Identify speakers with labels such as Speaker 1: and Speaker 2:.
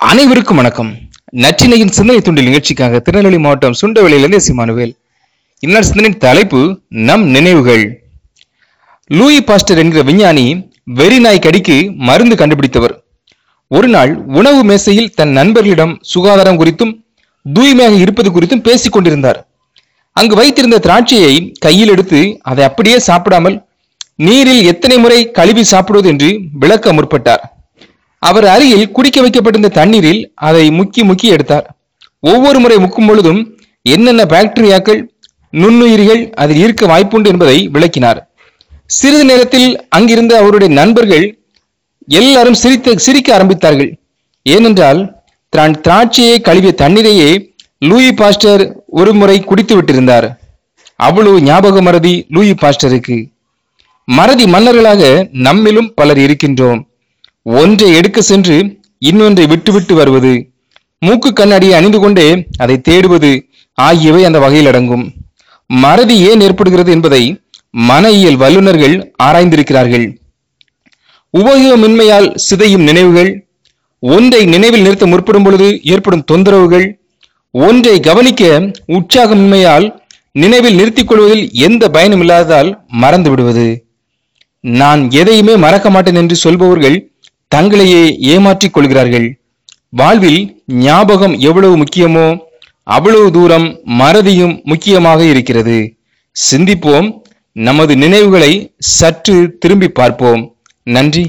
Speaker 1: அனைவருக்கும் வணக்கம். நற்றினையின் சிந்தனை துண்டில் நிகழ்ச்சிக்காக திருநெல்வேலி மாவட்டம் சுண்டவெளியிலிருந்து சிமானுவேல் இந்நாள் சிந்தனையின் தலைப்பு நம் நினைவுகள். லூயி பாஸ்டர் என்கிற விஞ்ஞானி வெறி நாய் கடிக்கு மருந்து கண்டுபிடித்தவர். ஒரு நாள் உணவு மேசையில் தன் நண்பர்களிடம் சுகாதாரம் குறித்தும் தூய்மையாக இருப்பது குறித்தும் பேசிக் கொண்டிருந்தார். அங்கு வைத்திருந்த திராட்சையை கையில் எடுத்து அதை அப்படியே சாப்பிடாமல் நீரில் எத்தனை முறை கழுவி சாப்பிடுவது என்று விளக்க முற்பட்டார். அவர் அருகில் குடிக்க வைக்கப்பட்டிருந்த தண்ணீரில் அதை முக்கி முக்கி எடுத்தார். ஒவ்வொரு முறை முக்கும் பொழுதும் என்னென்ன பாக்டீரியாக்கள் நுண்ணுயிரிகள் அதில் இருக்க வாய்ப்புண்டு என்பதை விளக்கினார். சிறிது நேரத்தில் அங்கிருந்த அவருடைய நண்பர்கள் எல்லாரும் சிரித்த சிரிக்க ஆரம்பித்தார்கள். ஏனென்றால் தான் திராட்சையை கழுவிய தண்ணீரையே லூயி பாஸ்டர் ஒரு முறை குடித்து விட்டிருந்தார். அவ்வளவு ஞாபக மறதி லூயி பாஸ்டருக்கு. மறதி மன்னர்களாக நம்மிலும் பலர் இருக்கின்றோம். ஒன்றை எடுக்க சென்று இன்னொன்றை விட்டுவிட்டு வருவது. மூக்கு கண்ணாடியை அணிந்து கொண்டே அதை தேடுவது ஆகியவை அந்த வகையில் அடங்கும். மறதி ஏன் ஏற்படுகிறது என்பதை மன இயல் வல்லுநர்கள் ஆராய்ந்திருக்கிறார்கள். உபயோகமின்மையால் சிதையும் நினைவுகள் ஒன்றை நினைவில் நிறுத்த முற்படும் பொழுது ஏற்படும் தொந்தரவுகள் ஒன்றை கவனிக்க உற்சாகமின்மையால் நினைவில் நிறுத்திக் கொள்வதில் எந்த பயனும் இல்லாததால் மறந்து விடுவது. நான் எதையுமே மறக்க மாட்டேன் என்று சொல்பவர்கள் தங்களையே ஏமாற்றிக் கொள்கிறார்கள். வாழ்வில் ஞாபகம் எவ்வளவு முக்கியமோ அவ்வளவு தூரம் மறதியும் முக்கியமாக இருக்கிறது. சிந்திப்போம் நமது நினைவுகளை சற்று திரும்பி பார்ப்போம். நன்றி.